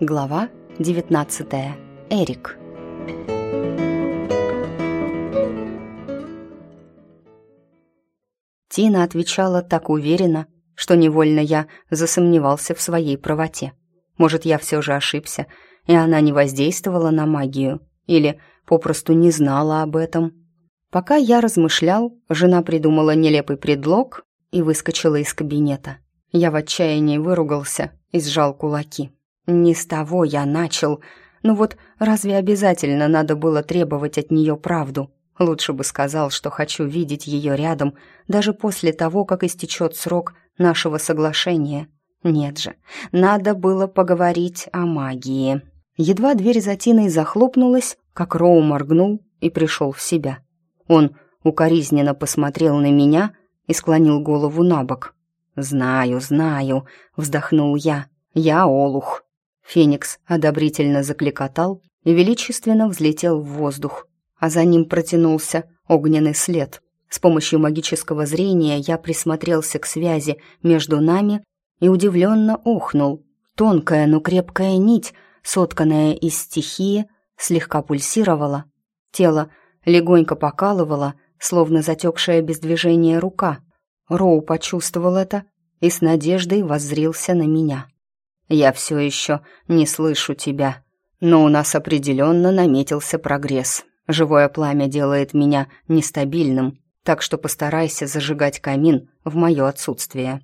Глава 19. Эрик. Тина отвечала так уверенно, что невольно я засомневался в своей правоте. Может, я все же ошибся, и она не воздействовала на магию, или попросту не знала об этом. Пока я размышлял, жена придумала нелепый предлог и выскочила из кабинета. Я в отчаянии выругался и сжал кулаки. Не с того я начал. Ну вот разве обязательно надо было требовать от нее правду? Лучше бы сказал, что хочу видеть ее рядом, даже после того, как истечет срок нашего соглашения. Нет же, надо было поговорить о магии. Едва дверь за Тиной захлопнулась, как Роу моргнул и пришел в себя. Он укоризненно посмотрел на меня и склонил голову на бок. «Знаю, знаю», — вздохнул я. «Я олух». Феникс одобрительно закликотал и величественно взлетел в воздух, а за ним протянулся огненный след. С помощью магического зрения я присмотрелся к связи между нами и удивленно охнул. Тонкая, но крепкая нить, сотканная из стихии, слегка пульсировала. Тело легонько покалывало, словно затекшая без движения рука. Роу почувствовал это и с надеждой воззрился на меня. «Я все еще не слышу тебя, но у нас определенно наметился прогресс. Живое пламя делает меня нестабильным, так что постарайся зажигать камин в мое отсутствие».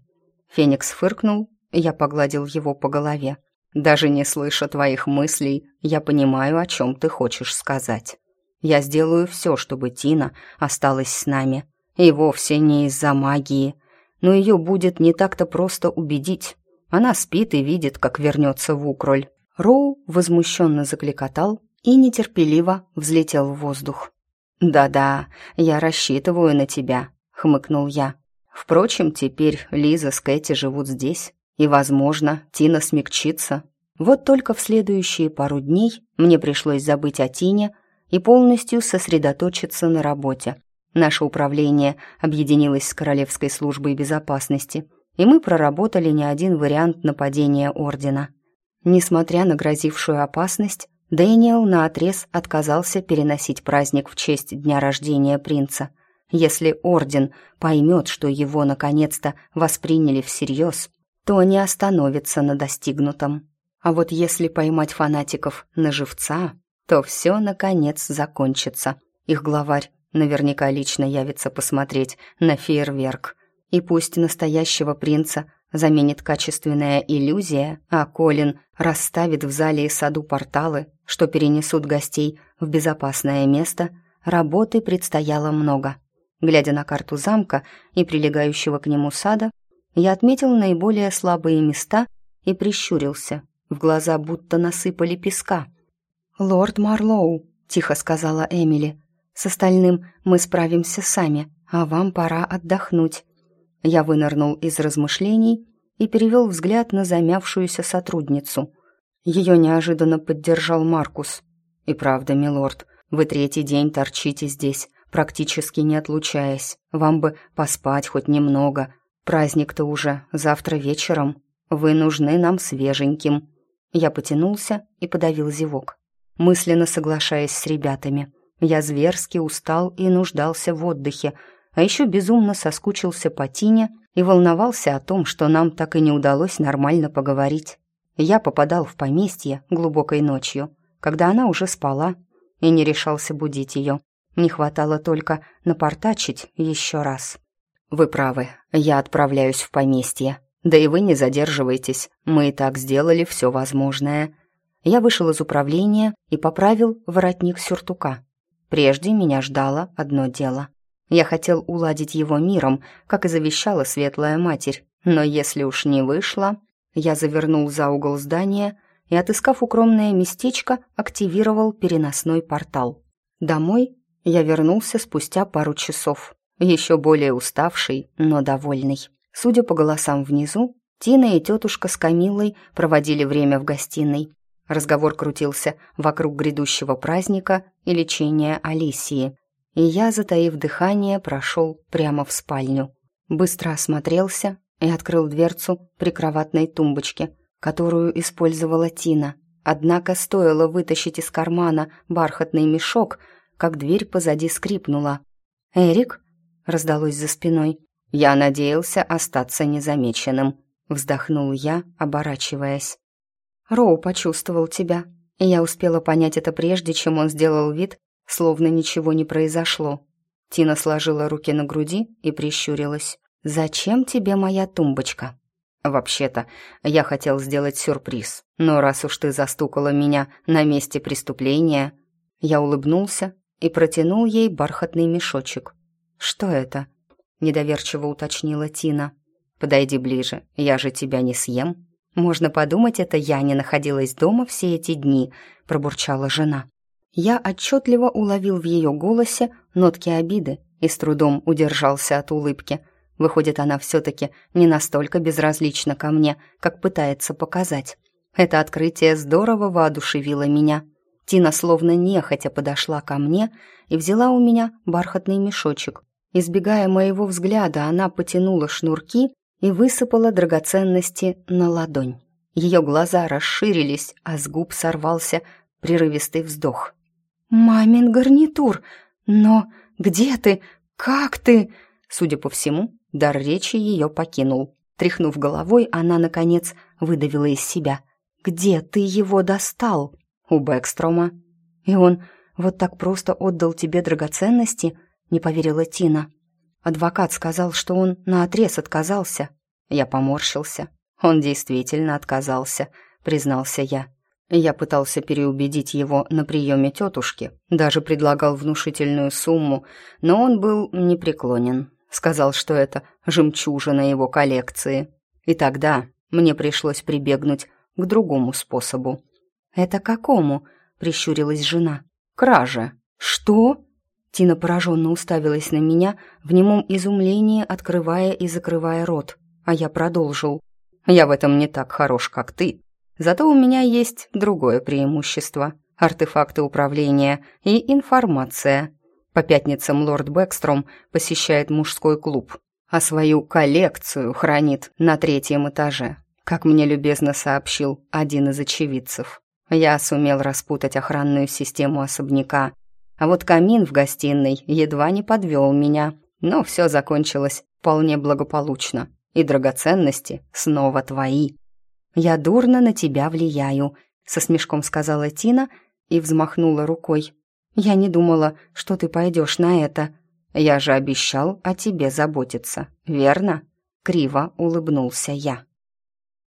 Феникс фыркнул, я погладил его по голове. «Даже не слыша твоих мыслей, я понимаю, о чем ты хочешь сказать. Я сделаю все, чтобы Тина осталась с нами. И вовсе не из-за магии. Но ее будет не так-то просто убедить. Она спит и видит, как вернется в Укроль». Роу возмущенно закликотал и нетерпеливо взлетел в воздух. «Да-да, я рассчитываю на тебя», — хмыкнул я. Впрочем, теперь Лиза с Кэти живут здесь, и, возможно, Тина смягчится. Вот только в следующие пару дней мне пришлось забыть о Тине и полностью сосредоточиться на работе. Наше управление объединилось с Королевской службой безопасности, и мы проработали не один вариант нападения Ордена. Несмотря на грозившую опасность, Дэниел наотрез отказался переносить праздник в честь дня рождения принца – если Орден поймет, что его наконец-то восприняли всерьез, то не остановится на достигнутом. А вот если поймать фанатиков на живца, то все, наконец, закончится. Их главарь наверняка лично явится посмотреть на фейерверк. И пусть настоящего принца заменит качественная иллюзия, а Колин расставит в зале и саду порталы, что перенесут гостей в безопасное место, работы предстояло много. Глядя на карту замка и прилегающего к нему сада, я отметил наиболее слабые места и прищурился. В глаза будто насыпали песка. «Лорд Марлоу», — тихо сказала Эмили, — «с остальным мы справимся сами, а вам пора отдохнуть». Я вынырнул из размышлений и перевел взгляд на замявшуюся сотрудницу. Ее неожиданно поддержал Маркус. «И правда, милорд, вы третий день торчите здесь, практически не отлучаясь. Вам бы поспать хоть немного. Праздник-то уже завтра вечером. Вы нужны нам свеженьким». Я потянулся и подавил зевок, мысленно соглашаясь с ребятами. Я зверски устал и нуждался в отдыхе, а еще безумно соскучился по Тине и волновался о том, что нам так и не удалось нормально поговорить. Я попадал в поместье глубокой ночью, когда она уже спала, и не решался будить ее. Не хватало только напортачить еще раз. «Вы правы, я отправляюсь в поместье. Да и вы не задерживайтесь, мы и так сделали все возможное». Я вышел из управления и поправил воротник сюртука. Прежде меня ждало одно дело. Я хотел уладить его миром, как и завещала Светлая Матерь, но если уж не вышло, я завернул за угол здания и, отыскав укромное местечко, активировал переносной портал. Домой я вернулся спустя пару часов, еще более уставший, но довольный. Судя по голосам внизу, Тина и тетушка с Камилой проводили время в гостиной. Разговор крутился вокруг грядущего праздника и лечения Алисии. И я, затаив дыхание, прошел прямо в спальню. Быстро осмотрелся и открыл дверцу прикроватной тумбочки. которую использовала Тина. Однако стоило вытащить из кармана бархатный мешок, как дверь позади скрипнула. «Эрик?» — раздалось за спиной. «Я надеялся остаться незамеченным», — вздохнул я, оборачиваясь. «Роу почувствовал тебя, и я успела понять это прежде, чем он сделал вид, словно ничего не произошло». Тина сложила руки на груди и прищурилась. «Зачем тебе моя тумбочка?» «Вообще-то, я хотел сделать сюрприз, но раз уж ты застукала меня на месте преступления...» Я улыбнулся и протянул ей бархатный мешочек. «Что это?» — недоверчиво уточнила Тина. «Подойди ближе, я же тебя не съем». «Можно подумать, это я не находилась дома все эти дни», — пробурчала жена. Я отчетливо уловил в ее голосе нотки обиды и с трудом удержался от улыбки. Выходит, она все-таки не настолько безразлична ко мне, как пытается показать. Это открытие здорово воодушевило меня. Тина словно нехотя подошла ко мне и взяла у меня бархатный мешочек. Избегая моего взгляда, она потянула шнурки и высыпала драгоценности на ладонь. Ее глаза расширились, а с губ сорвался прерывистый вздох. «Мамин гарнитур! Но где ты? Как ты?» Судя по всему, дар речи ее покинул. Тряхнув головой, она, наконец, выдавила из себя. «Где ты его достал?» у Бэкстрома. И он вот так просто отдал тебе драгоценности?» — не поверила Тина. Адвокат сказал, что он наотрез отказался. Я поморщился. Он действительно отказался, признался я. Я пытался переубедить его на приеме тетушки, даже предлагал внушительную сумму, но он был непреклонен. Сказал, что это жемчужина его коллекции. И тогда мне пришлось прибегнуть к другому способу. «Это какому?» — прищурилась жена. «Краже». «Что?» Тина пораженно уставилась на меня, в немом изумлении открывая и закрывая рот. А я продолжил. «Я в этом не так хорош, как ты. Зато у меня есть другое преимущество. Артефакты управления и информация. По пятницам лорд Бэкстром посещает мужской клуб, а свою коллекцию хранит на третьем этаже, как мне любезно сообщил один из очевидцев. Я сумел распутать охранную систему особняка, а вот камин в гостиной едва не подвел меня, но все закончилось вполне благополучно, и драгоценности снова твои. «Я дурно на тебя влияю», — со смешком сказала Тина и взмахнула рукой. «Я не думала, что ты пойдешь на это. Я же обещал о тебе заботиться, верно?» Криво улыбнулся я.